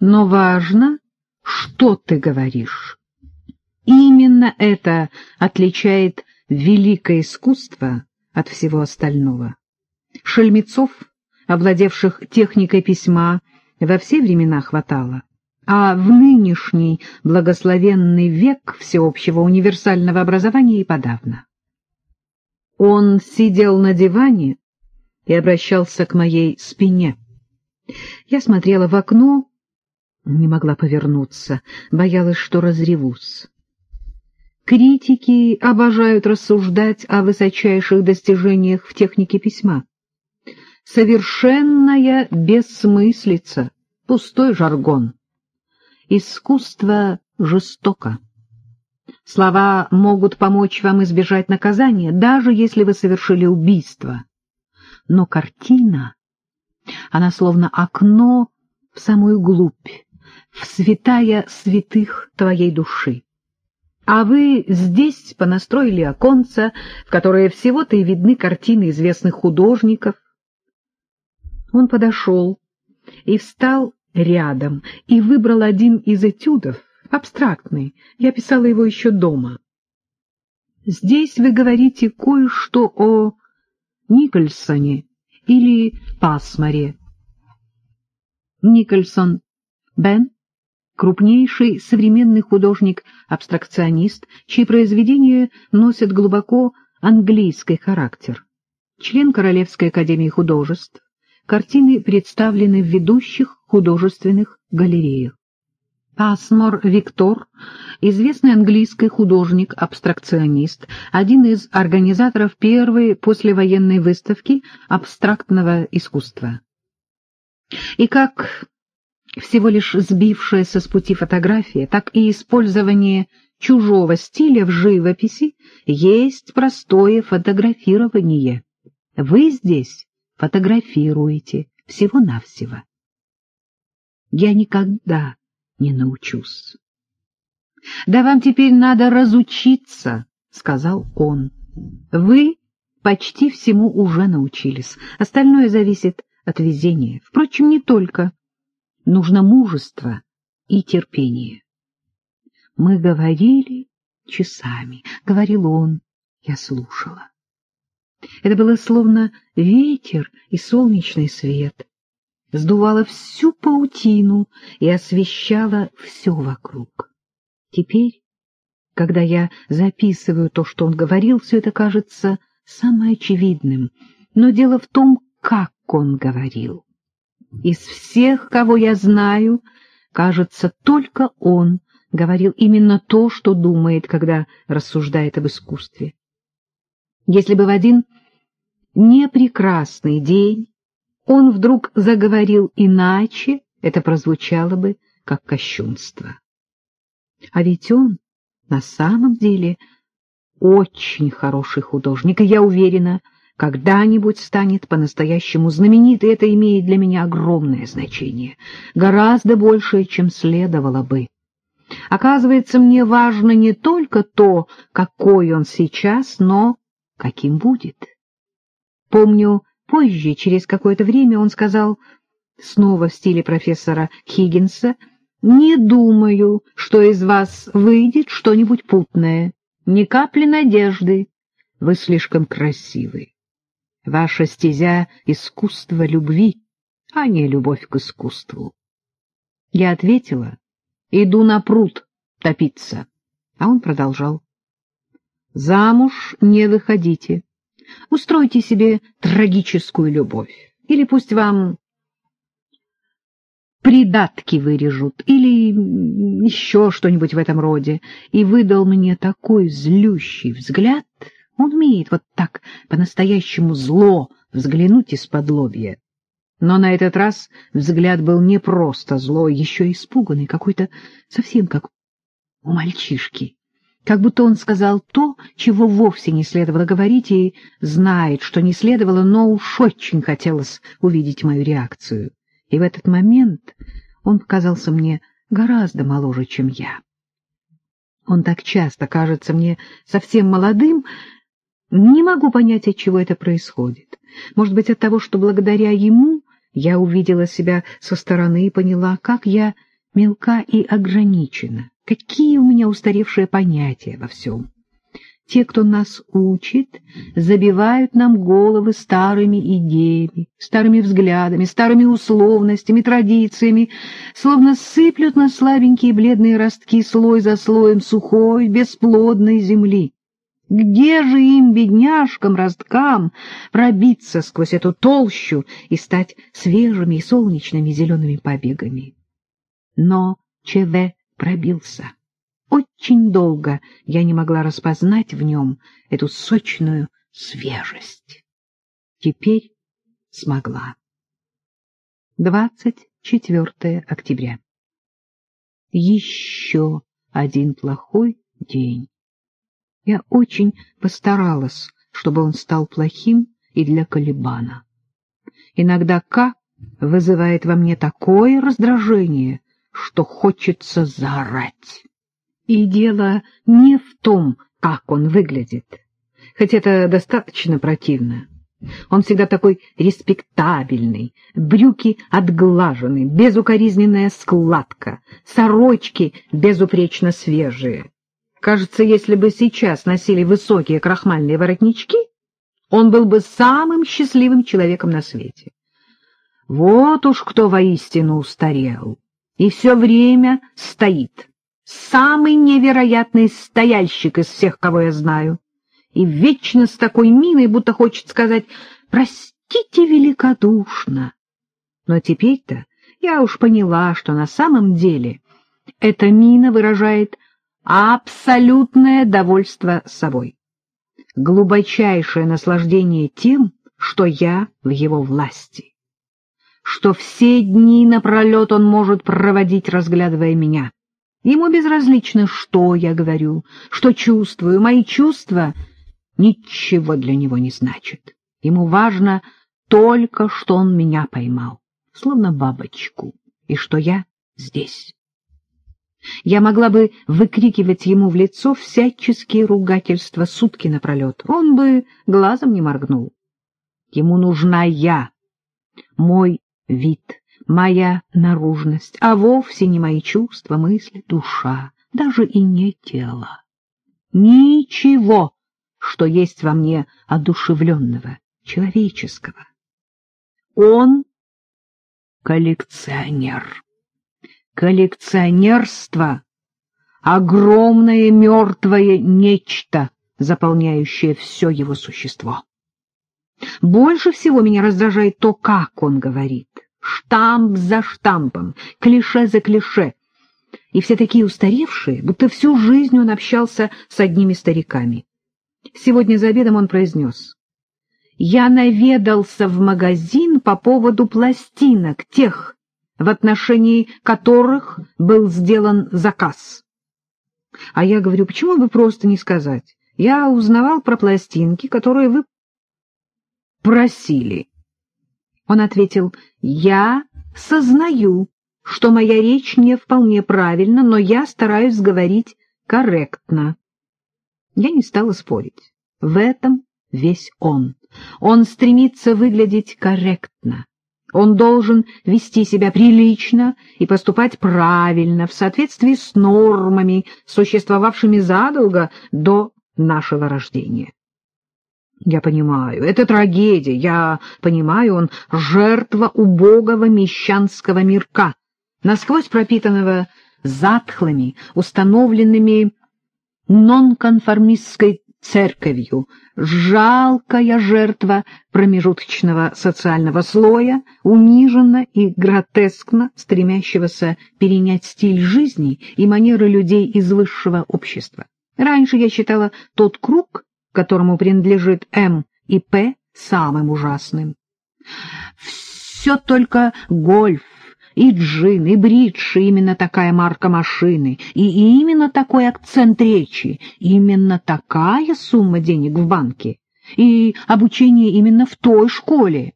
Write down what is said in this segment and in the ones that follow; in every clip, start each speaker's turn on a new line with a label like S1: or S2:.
S1: но важно, что ты говоришь. Именно это отличает великое искусство от всего остального. Шельмецов, овладевших техникой письма, во все времена хватало, а в нынешний благословенный век всеобщего универсального образования и подавно. Он сидел на диване и обращался к моей спине. Я смотрела в окно, не могла повернуться, боялась, что разревусь. Критики обожают рассуждать о высочайших достижениях в технике письма. Совершенная бессмыслица, пустой жаргон. Искусство жестоко. Слова могут помочь вам избежать наказания, даже если вы совершили убийство. Но картина, она словно окно в самую глубь, в святая святых твоей души. А вы здесь понастроили оконца, в которые всего-то и видны картины известных художников. Он подошел и встал рядом, и выбрал один из этюдов, абстрактный, я писала его еще дома. Здесь вы говорите кое-что о Никольсоне или Пасмаре. Никольсон Бен крупнейший современный художник-абстракционист, чьи произведения носят глубоко английский характер. Член Королевской академии художеств, картины представлены в ведущих художественных галереях. Пасмор Виктор, известный английский художник-абстракционист, один из организаторов первой послевоенной выставки абстрактного искусства. И как всего лишь сбившаяся с пути фотография, так и использование чужого стиля в живописи есть простое фотографирование. Вы здесь фотографируете всего-навсего. Я никогда не научусь. — Да вам теперь надо разучиться, — сказал он. — Вы почти всему уже научились. Остальное зависит от везения. Впрочем, не только нужно мужество и терпение. Мы говорили часами, говорил он, я слушала. Это было словно ветер и солнечный свет, сдувало всю паутину и освещало все вокруг. Теперь, когда я записываю то, что он говорил, все это кажется самым очевидным, но дело в том, как он говорил. Из всех, кого я знаю, кажется, только он говорил именно то, что думает, когда рассуждает об искусстве. Если бы в один непрекрасный день он вдруг заговорил иначе, это прозвучало бы как кощунство. А ведь он на самом деле очень хороший художник, и я уверена, когда-нибудь станет по-настоящему знаменит, и это имеет для меня огромное значение, гораздо большее, чем следовало бы. Оказывается, мне важно не только то, какой он сейчас, но каким будет. Помню, позже, через какое-то время, он сказал, снова в стиле профессора Хиггинса, «Не думаю, что из вас выйдет что-нибудь путное. Ни капли надежды. Вы слишком красивы. Ваша стезя — искусство любви, а не любовь к искусству. Я ответила, иду на пруд топиться, а он продолжал. Замуж не выходите, устройте себе трагическую любовь, или пусть вам придатки вырежут, или еще что-нибудь в этом роде, и выдал мне такой злющий взгляд — он умеет вот так по-настоящему зло взглянуть из-под лобья. Но на этот раз взгляд был не просто злой, еще испуганный, какой-то совсем как у мальчишки. Как будто он сказал то, чего вовсе не следовало говорить, и знает, что не следовало, но уж очень хотелось увидеть мою реакцию. И в этот момент он показался мне гораздо моложе, чем я. Он так часто кажется мне совсем молодым, не могу понять, от чего это происходит. Может быть, от того, что благодаря ему я увидела себя со стороны и поняла, как я мелка и ограничена. Какие у меня устаревшие понятия во всем. Те, кто нас учит, забивают нам головы старыми идеями, старыми взглядами, старыми условностями, традициями, словно сыплют на слабенькие бледные ростки слой за слоем сухой, бесплодной земли. Где же им, бедняжкам, росткам, пробиться сквозь эту толщу и стать свежими и солнечными зелеными побегами? Но ЧВ пробился. Очень долго я не могла распознать в нем эту сочную свежесть. Теперь смогла. 24 октября. Еще один плохой день. Я очень постаралась, чтобы он стал плохим и для Калибана. Иногда К вызывает во мне такое раздражение, что хочется заорать. И дело не в том, как он выглядит, хоть это достаточно противно. Он всегда такой респектабельный, брюки отглажены, безукоризненная складка, сорочки безупречно свежие. Кажется, если бы сейчас носили высокие крахмальные воротнички, он был бы самым счастливым человеком на свете. Вот уж кто воистину устарел и все время стоит. Самый невероятный стояльщик из всех, кого я знаю. И вечно с такой миной, будто хочет сказать «простите великодушно». Но теперь-то я уж поняла, что на самом деле эта мина выражает абсолютное довольство собой, глубочайшее наслаждение тем, что я в его власти, что все дни напролет он может проводить, разглядывая меня. Ему безразлично, что я говорю, что чувствую. Мои чувства ничего для него не значат. Ему важно только, что он меня поймал, словно бабочку, и что я здесь. Я могла бы выкрикивать ему в лицо всяческие ругательства сутки напролет. Он бы глазом не моргнул. Ему нужна я, мой вид, моя наружность, а вовсе не мои чувства, мысли, душа, даже и не тело. Ничего, что есть во мне одушевленного, человеческого. Он коллекционер коллекционерство — огромное мертвое нечто, заполняющее все его существо. Больше всего меня раздражает то, как он говорит. Штамп за штампом, клише за клише. И все такие устаревшие, будто всю жизнь он общался с одними стариками. Сегодня за обедом он произнес. «Я наведался в магазин по поводу пластинок, тех, в отношении которых был сделан заказ. А я говорю, почему бы просто не сказать? Я узнавал про пластинки, которые вы просили. Он ответил, я сознаю, что моя речь не вполне правильна, но я стараюсь говорить корректно. Я не стала спорить. В этом весь он. Он стремится выглядеть корректно. Он должен вести себя прилично и поступать правильно в соответствии с нормами, существовавшими задолго до нашего рождения. Я понимаю, это трагедия, я понимаю, он жертва убогого мещанского мирка, насквозь пропитанного затхлыми, установленными нонконформистской церковью, жалкая жертва промежуточного социального слоя, униженно и гротескно стремящегося перенять стиль жизни и манеры людей из высшего общества. Раньше я считала тот круг, которому принадлежит М и П, самым ужасным. Все только гольф, и джин, и бридж, именно такая марка машины, и именно такой акцент речи, именно такая сумма денег в банке, и обучение именно в той школе,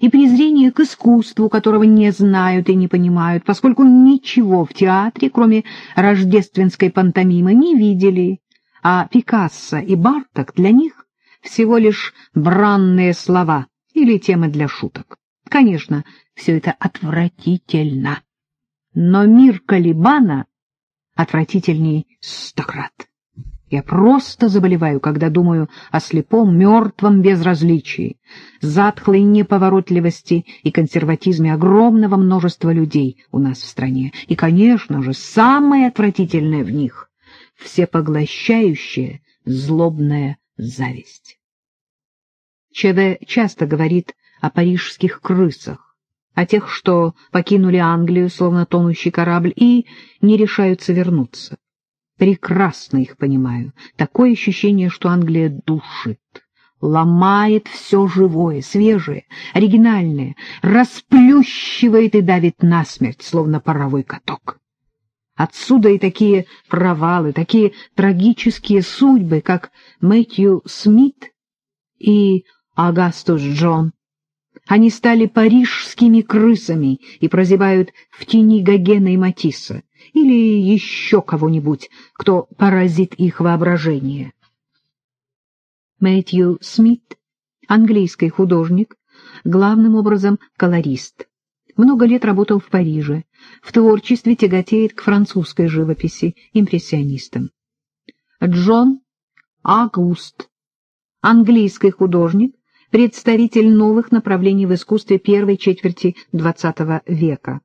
S1: и презрение к искусству, которого не знают и не понимают, поскольку ничего в театре, кроме рождественской пантомимы, не видели, а Пикассо и Барток для них всего лишь бранные слова или темы для шуток. Конечно, все это отвратительно. но мир Калибана отвратительней сто крат. Я просто заболеваю, когда думаю о слепом, мертвом безразличии, затхлой неповоротливости и консерватизме огромного множества людей у нас в стране. И, конечно же, самое отвратительное в них — всепоглощающая злобная зависть. ЧВ часто говорит о парижских крысах, о тех, что покинули Англию, словно тонущий корабль, и не решаются вернуться. Прекрасно их понимаю. Такое ощущение, что Англия душит, ломает все живое, свежее, оригинальное, расплющивает и давит насмерть, словно паровой каток. Отсюда и такие провалы, такие трагические судьбы, как Мэтью Смит и Агастус Джон. Они стали парижскими крысами и прозябают в тени Гогена и Матисса или еще кого-нибудь, кто поразит их воображение. Мэтью Смит, английский художник, главным образом колорист. Много лет работал в Париже, в творчестве тяготеет к французской живописи, импрессионистам. Джон Агуст, английский художник, представитель новых направлений в искусстве первой четверти XX века.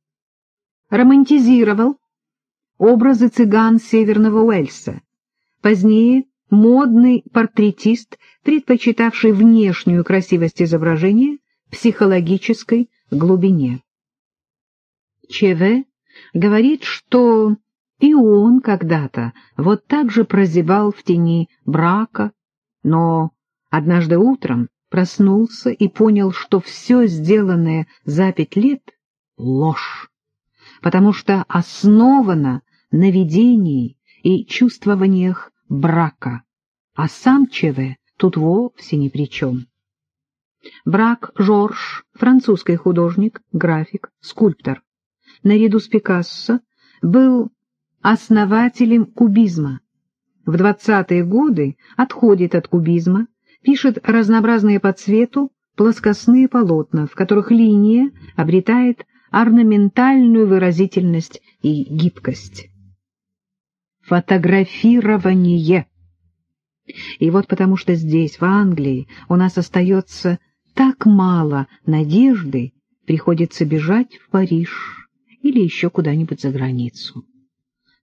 S1: Романтизировал образы цыган Северного Уэльса. Позднее модный портретист, предпочитавший внешнюю красивость изображения психологической глубине. ЧВ говорит, что и он когда-то вот так же прозябал в тени брака, но однажды утром проснулся и понял, что все сделанное за пять лет — ложь, потому что основано на видении и чувствованиях брака, а сам ЧВ тут вовсе ни при чем. Брак Жорж, французский художник, график, скульптор, наряду с Пикассо, был основателем кубизма. В 20-е годы отходит от кубизма, пишет разнообразные по цвету плоскостные полотна, в которых линия обретает орнаментальную выразительность и гибкость фотографирование. И вот потому что здесь, в Англии, у нас остается так мало надежды, приходится бежать в Париж или еще куда-нибудь за границу.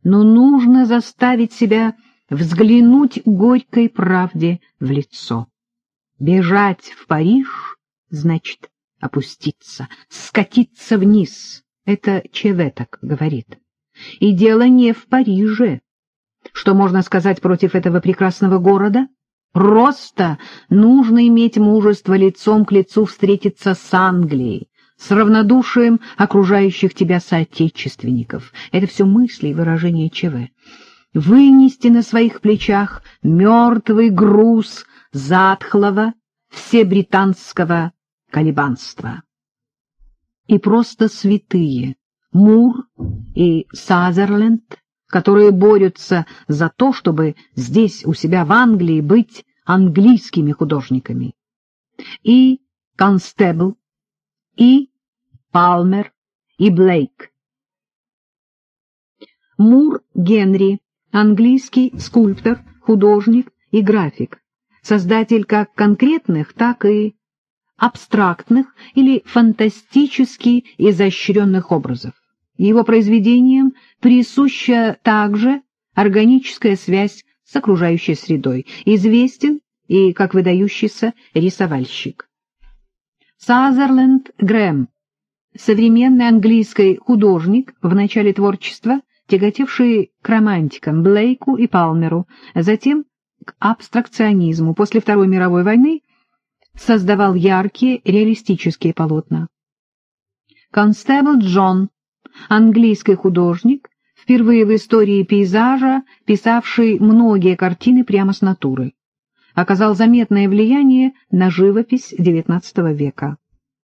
S1: Но нужно заставить себя взглянуть горькой правде в лицо. Бежать в Париж значит опуститься, скатиться вниз. Это ЧВ так говорит. И дело не в Париже. Что можно сказать против этого прекрасного города? Просто нужно иметь мужество лицом к лицу встретиться с Англией, с равнодушием окружающих тебя соотечественников. Это все мысли и выражения ЧВ. Вынести на своих плечах мертвый груз затхлого всебританского колебанства. И просто святые Мур и Сазерленд которые борются за то, чтобы здесь, у себя в Англии, быть английскими художниками. И Констебл, и Палмер, и Блейк. Мур Генри, английский скульптор, художник и график, создатель как конкретных, так и абстрактных или фантастически изощренных образов. Его произведениям присуща также органическая связь с окружающей средой, известен и как выдающийся рисовальщик. Сазерленд Грэм, современный английский художник в начале творчества, тяготевший к романтикам Блейку и Палмеру, затем к абстракционизму. После Второй мировой войны создавал яркие реалистические полотна. Констебл Джон английский художник, впервые в истории пейзажа, писавший многие картины прямо с натуры. Оказал заметное влияние на живопись XIX века.